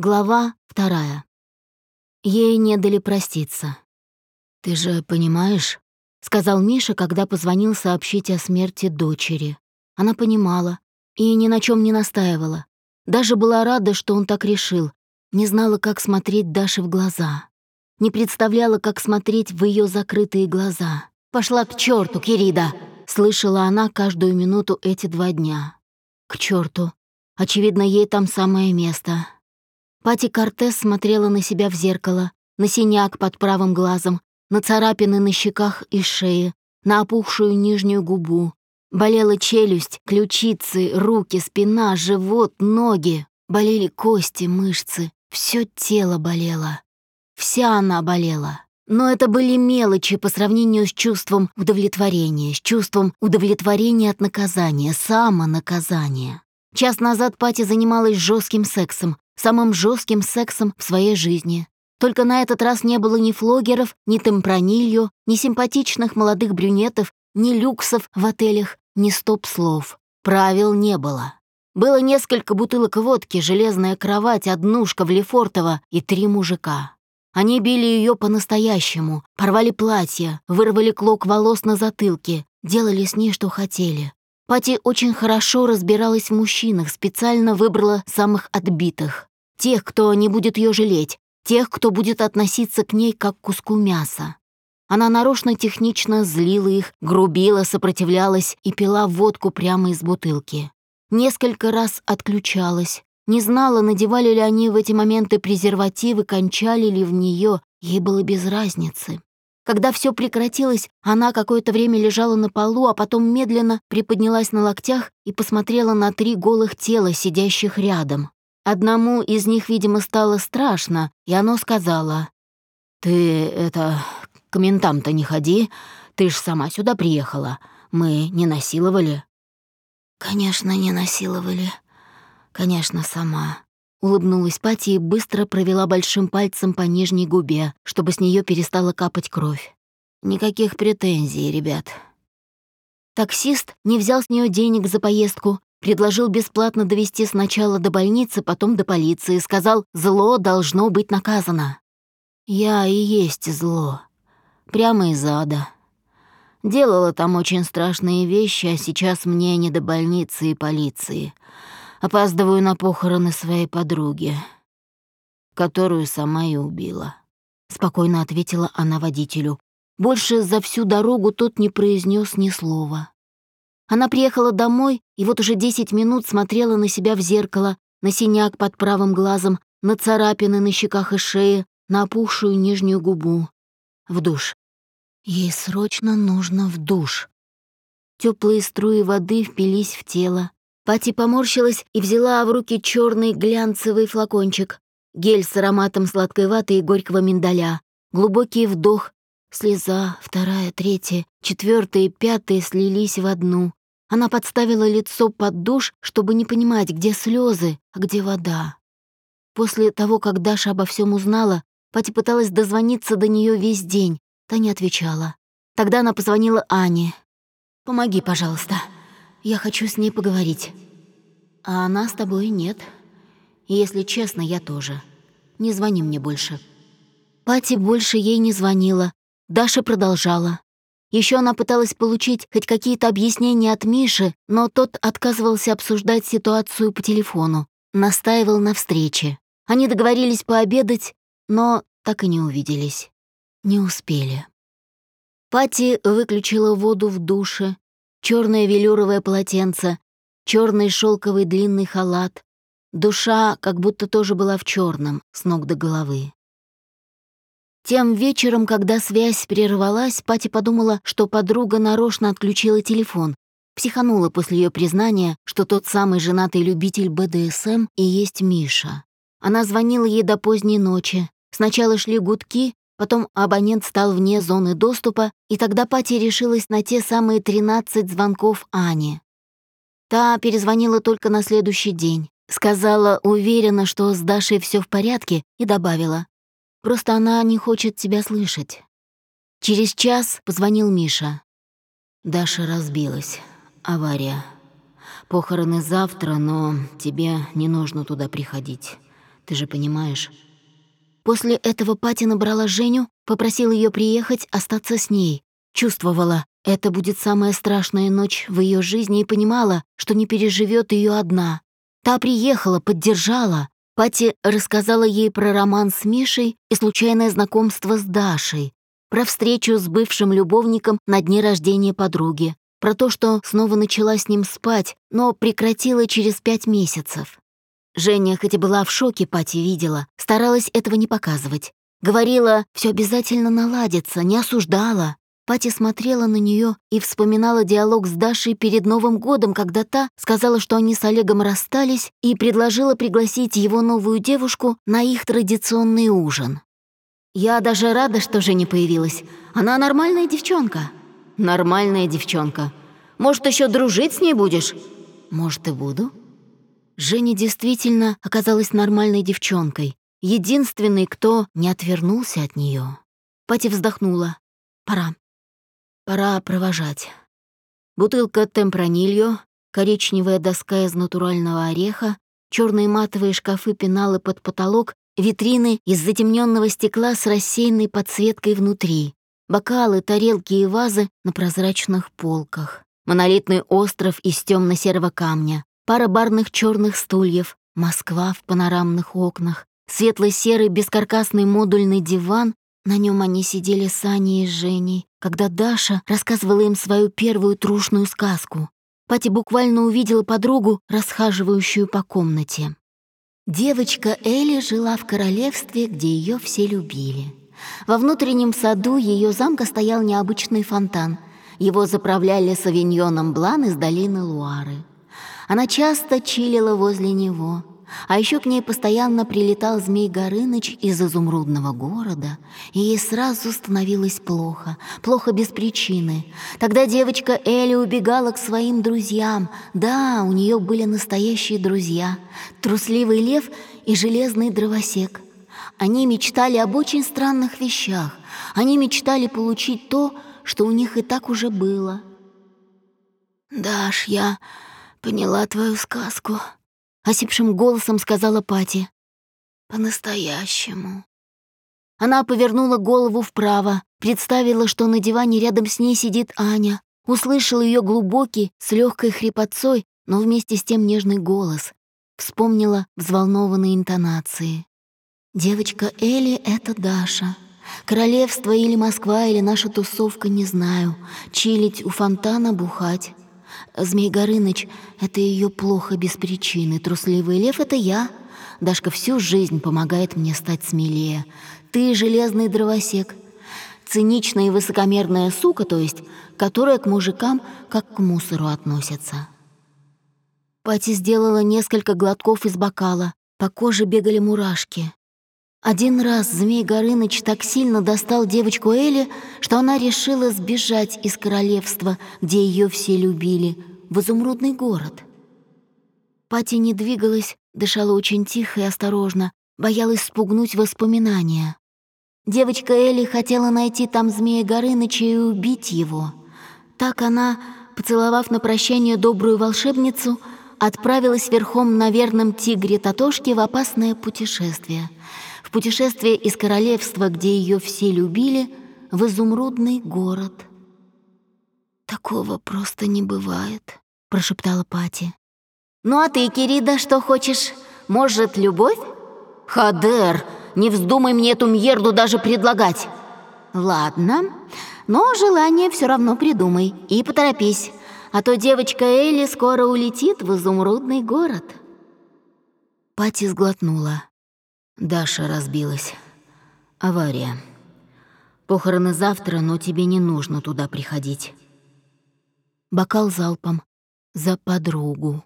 Глава вторая. Ей не дали проститься. «Ты же понимаешь?» — сказал Миша, когда позвонил сообщить о смерти дочери. Она понимала и ни на чем не настаивала. Даже была рада, что он так решил. Не знала, как смотреть Даше в глаза. Не представляла, как смотреть в ее закрытые глаза. «Пошла к черту, Кирида!» — слышала она каждую минуту эти два дня. «К черту! Очевидно, ей там самое место. Пати Кортес смотрела на себя в зеркало, на синяк под правым глазом, на царапины на щеках и шее, на опухшую нижнюю губу. Болела челюсть, ключицы, руки, спина, живот, ноги. Болели кости, мышцы. Все тело болело. Вся она болела. Но это были мелочи по сравнению с чувством удовлетворения, с чувством удовлетворения от наказания, самонаказания. Час назад Пати занималась жестким сексом, самым жестким сексом в своей жизни. Только на этот раз не было ни флогеров, ни темпранилью, ни симпатичных молодых брюнетов, ни люксов в отелях, ни стоп-слов. Правил не было. Было несколько бутылок водки, железная кровать, однушка в Лефортово и три мужика. Они били ее по-настоящему, порвали платье, вырвали клок волос на затылке, делали с ней, что хотели. Пати очень хорошо разбиралась в мужчинах, специально выбрала самых отбитых. Тех, кто не будет ее жалеть, тех, кто будет относиться к ней как к куску мяса. Она нарочно технично злила их, грубила, сопротивлялась и пила водку прямо из бутылки. Несколько раз отключалась. Не знала, надевали ли они в эти моменты презервативы, кончали ли в нее, ей было без разницы. Когда все прекратилось, она какое-то время лежала на полу, а потом медленно приподнялась на локтях и посмотрела на три голых тела, сидящих рядом. Одному из них, видимо, стало страшно, и оно сказала, «Ты, это, к ментам-то не ходи, ты ж сама сюда приехала, мы не насиловали». «Конечно, не насиловали. Конечно, сама». Улыбнулась Пати и быстро провела большим пальцем по нижней губе, чтобы с нее перестала капать кровь. «Никаких претензий, ребят». Таксист не взял с нее денег за поездку, Предложил бесплатно довести сначала до больницы, потом до полиции. Сказал, зло должно быть наказано. Я и есть зло. Прямо из ада. Делала там очень страшные вещи, а сейчас мне не до больницы и полиции. Опаздываю на похороны своей подруги, которую сама и убила. Спокойно ответила она водителю. Больше за всю дорогу тот не произнес ни слова. Она приехала домой и вот уже 10 минут смотрела на себя в зеркало, на синяк под правым глазом, на царапины на щеках и шее, на опухшую нижнюю губу. В душ. Ей срочно нужно в душ. Теплые струи воды впились в тело. Пати поморщилась и взяла в руки черный глянцевый флакончик. Гель с ароматом сладкой ваты и горького миндаля. Глубокий вдох. Слеза, вторая, третья, четвертая и пятая слились в одну. Она подставила лицо под душ, чтобы не понимать, где слезы, а где вода. После того, как Даша обо всем узнала, Пати пыталась дозвониться до нее весь день. Та не отвечала. Тогда она позвонила Ане. «Помоги, пожалуйста. Я хочу с ней поговорить». «А она с тобой нет. Если честно, я тоже. Не звони мне больше». Пати больше ей не звонила. Даша продолжала. Еще она пыталась получить хоть какие-то объяснения от Миши, но тот отказывался обсуждать ситуацию по телефону, настаивал на встрече. Они договорились пообедать, но так и не увиделись. Не успели. Пати выключила воду в душе, черное велюровое полотенце, черный шелковый длинный халат. Душа как будто тоже была в черном, с ног до головы. Тем вечером, когда связь прервалась, Пати подумала, что подруга нарочно отключила телефон, психанула после ее признания, что тот самый женатый любитель БДСМ и есть Миша. Она звонила ей до поздней ночи. Сначала шли гудки, потом абонент стал вне зоны доступа, и тогда Пати решилась на те самые 13 звонков Ани. Та перезвонила только на следующий день. Сказала, уверена, что с Дашей все в порядке, и добавила. Просто она не хочет тебя слышать. Через час позвонил Миша. Даша разбилась. Авария. Похороны завтра, но тебе не нужно туда приходить. Ты же понимаешь. После этого Пати набрала Женю, попросила ее приехать, остаться с ней. Чувствовала, это будет самая страшная ночь в ее жизни и понимала, что не переживет ее одна. Та приехала, поддержала. Пати рассказала ей про роман с Мишей и случайное знакомство с Дашей, про встречу с бывшим любовником на дне рождения подруги, про то, что снова начала с ним спать, но прекратила через пять месяцев. Женя, хоть и была в шоке, Пати видела, старалась этого не показывать. Говорила, все обязательно наладится, не осуждала. Пати смотрела на нее и вспоминала диалог с Дашей перед Новым годом, когда та сказала, что они с Олегом расстались и предложила пригласить его новую девушку на их традиционный ужин. «Я даже рада, что Женя появилась. Она нормальная девчонка». «Нормальная девчонка. Может, еще дружить с ней будешь?» «Может, и буду». Женя действительно оказалась нормальной девчонкой, единственной, кто не отвернулся от нее. Пати вздохнула. «Пора. Пора провожать. Бутылка темпранильо, коричневая доска из натурального ореха, черные матовые шкафы пеналы под потолок, витрины из затемненного стекла с рассеянной подсветкой внутри, бокалы, тарелки и вазы на прозрачных полках, монолитный остров из темно-серого камня, пара барных черных стульев, Москва в панорамных окнах, светло-серый бескаркасный модульный диван на нем они сидели с Аней и Женей, когда Даша рассказывала им свою первую трушную сказку. Пати буквально увидела подругу, расхаживающую по комнате. Девочка Элли жила в королевстве, где ее все любили. Во внутреннем саду ее замка стоял необычный фонтан. Его заправляли савиньоном Блан из долины Луары. Она часто чилила возле него — а еще к ней постоянно прилетал Змей Горыныч из изумрудного города, и ей сразу становилось плохо, плохо без причины. Тогда девочка Элли убегала к своим друзьям. Да, у нее были настоящие друзья — трусливый лев и железный дровосек. Они мечтали об очень странных вещах. Они мечтали получить то, что у них и так уже было. «Даш, я поняла твою сказку», осипшим голосом сказала Пати. По-настоящему. Она повернула голову вправо, представила, что на диване рядом с ней сидит Аня, услышала ее глубокий, с легкой хрипотцой, но вместе с тем нежный голос. Вспомнила взволнованные интонации. «Девочка Элли — это Даша. Королевство или Москва, или наша тусовка, не знаю. Чилить у фонтана, бухать. Змей Горыныч — это ее плохо без причины. Трусливый лев — это я. Дашка всю жизнь помогает мне стать смелее. Ты — железный дровосек. Циничная и высокомерная сука, то есть, которая к мужикам как к мусору относится. Пати сделала несколько глотков из бокала. По коже бегали мурашки. Один раз Змей Горыныч так сильно достал девочку Эли, что она решила сбежать из королевства, где ее все любили, в изумрудный город. Пати не двигалась, дышала очень тихо и осторожно, боялась спугнуть воспоминания. Девочка Элли хотела найти там Змея Горыныча и убить его. Так она, поцеловав на прощание добрую волшебницу, отправилась верхом на верном тигре Татошке в опасное путешествие — в путешествие из королевства, где ее все любили, в изумрудный город. «Такого просто не бывает», — прошептала Пати. «Ну а ты, Кирида, что хочешь? Может, любовь?» «Хадер, не вздумай мне эту мьерду даже предлагать!» «Ладно, но желание все равно придумай и поторопись, а то девочка Элли скоро улетит в изумрудный город». Пати сглотнула. Даша разбилась. Авария. Похороны завтра, но тебе не нужно туда приходить. Бокал залпом. За подругу.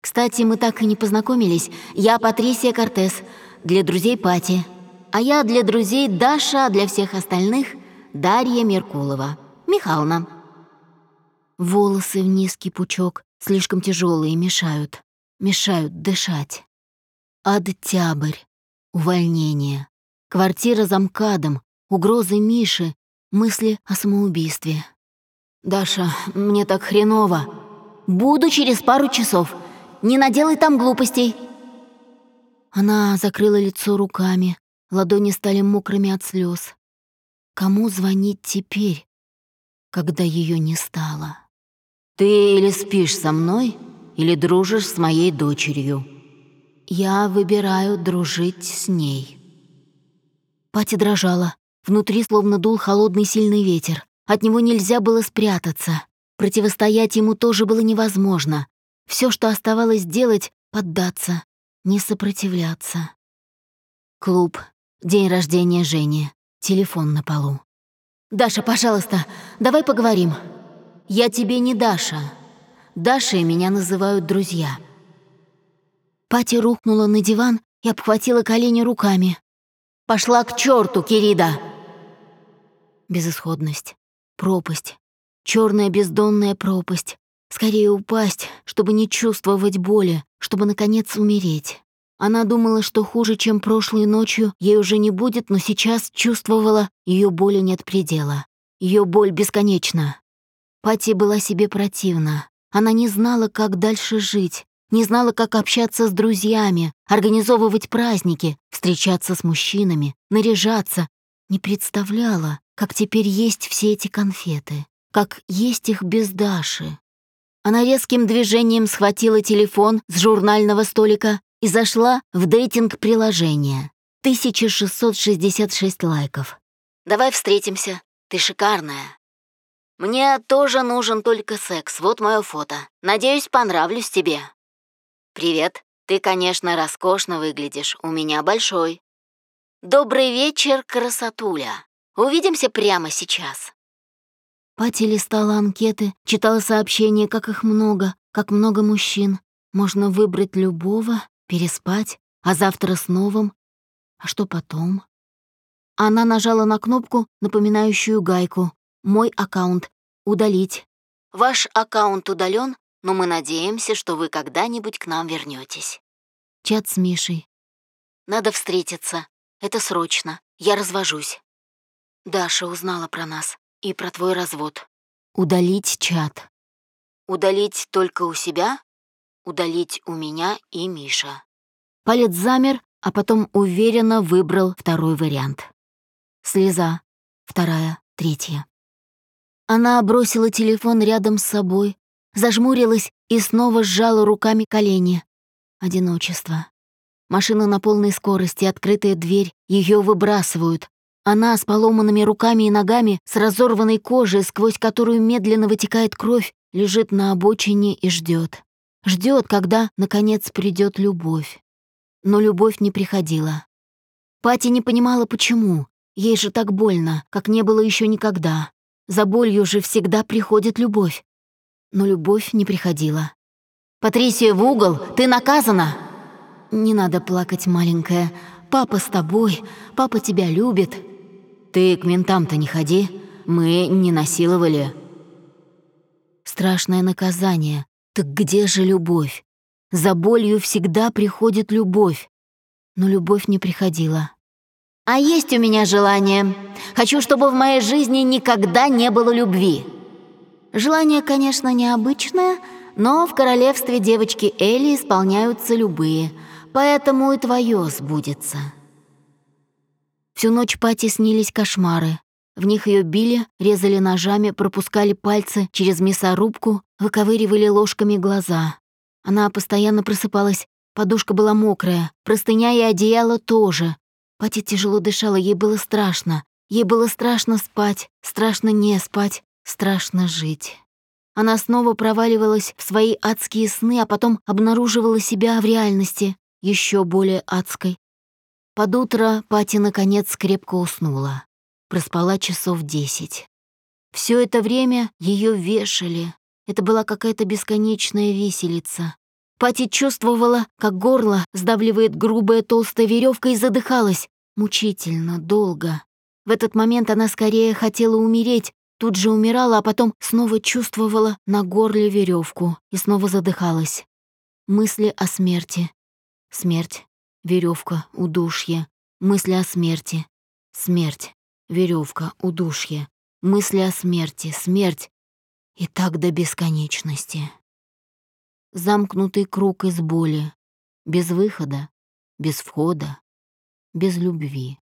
Кстати, мы так и не познакомились. Я Патрисия Кортес, для друзей Пати. А я для друзей Даша, а для всех остальных Дарья Меркулова. Михайловна. Волосы в низкий пучок, слишком тяжелые, мешают. Мешают дышать. Октябрь. Увольнение. Квартира за МКАДом. Угрозы Миши. Мысли о самоубийстве. «Даша, мне так хреново. Буду через пару часов. Не наделай там глупостей». Она закрыла лицо руками, ладони стали мокрыми от слез. Кому звонить теперь, когда ее не стало? «Ты или спишь со мной, или дружишь с моей дочерью?» «Я выбираю дружить с ней». Пати дрожала. Внутри словно дул холодный сильный ветер. От него нельзя было спрятаться. Противостоять ему тоже было невозможно. Все, что оставалось делать — поддаться, не сопротивляться. Клуб, день рождения Жени, телефон на полу. «Даша, пожалуйста, давай поговорим. Я тебе не Даша. Дашей меня называют друзья». Пати рухнула на диван и обхватила колени руками. «Пошла к черту, Кирида!» Безысходность, пропасть, черная бездонная пропасть. Скорее упасть, чтобы не чувствовать боли, чтобы, наконец, умереть. Она думала, что хуже, чем прошлой ночью, ей уже не будет, но сейчас чувствовала, ее боли нет предела. Ее боль бесконечна. Пати была себе противна. Она не знала, как дальше жить, не знала, как общаться с друзьями, организовывать праздники, встречаться с мужчинами, наряжаться. Не представляла, как теперь есть все эти конфеты, как есть их без Даши. Она резким движением схватила телефон с журнального столика и зашла в дейтинг-приложение. 1666 лайков. «Давай встретимся. Ты шикарная». «Мне тоже нужен только секс. Вот мое фото. Надеюсь, понравлюсь тебе». «Привет. Ты, конечно, роскошно выглядишь. У меня большой». «Добрый вечер, красотуля. Увидимся прямо сейчас». Пати листала анкеты, читала сообщения, как их много, как много мужчин. Можно выбрать любого, переспать, а завтра с новым. А что потом? Она нажала на кнопку, напоминающую гайку. «Мой аккаунт. Удалить». «Ваш аккаунт удален, но мы надеемся, что вы когда-нибудь к нам вернетесь. Чат с Мишей. «Надо встретиться. Это срочно. Я развожусь». Даша узнала про нас и про твой развод. Удалить чат. Удалить только у себя, удалить у меня и Миша. Палец замер, а потом уверенно выбрал второй вариант. Слеза. Вторая, третья. Она бросила телефон рядом с собой, зажмурилась и снова сжала руками колени. Одиночество. Машина на полной скорости, открытая дверь, ее выбрасывают, она с поломанными руками и ногами, с разорванной кожей, сквозь которую медленно вытекает кровь, лежит на обочине и ждет. Ждет, когда, наконец, придет любовь. Но любовь не приходила. Пати не понимала, почему. Ей же так больно, как не было еще никогда. За болью же всегда приходит любовь. Но любовь не приходила. «Патрисия, в угол! Ты наказана!» «Не надо плакать, маленькая. Папа с тобой. Папа тебя любит. Ты к ментам-то не ходи, мы не насиловали». Страшное наказание. Так где же любовь? За болью всегда приходит любовь. Но любовь не приходила. «А есть у меня желание. Хочу, чтобы в моей жизни никогда не было любви». Желание, конечно, необычное, но в королевстве девочки Элли исполняются любые, поэтому и твое сбудется. Всю ночь Пати снились кошмары. В них ее били, резали ножами, пропускали пальцы через мясорубку, выковыривали ложками глаза. Она постоянно просыпалась, подушка была мокрая, простыня и одеяло тоже. Пати тяжело дышала, ей было страшно. Ей было страшно спать, страшно не спать, страшно жить. Она снова проваливалась в свои адские сны, а потом обнаруживала себя в реальности, еще более адской, под утро Пати наконец крепко уснула. Проспала часов десять. Все это время ее вешали. Это была какая-то бесконечная виселица. Пати чувствовала, как горло сдавливает грубая толстая веревка и задыхалась. Мучительно, долго. В этот момент она скорее хотела умереть, тут же умирала, а потом снова чувствовала на горле веревку и снова задыхалась. Мысли о смерти. Смерть веревка, удушье, мысли о смерти, смерть, веревка, удушье, мысли о смерти, смерть. И так до бесконечности. Замкнутый круг из боли, без выхода, без входа, без любви.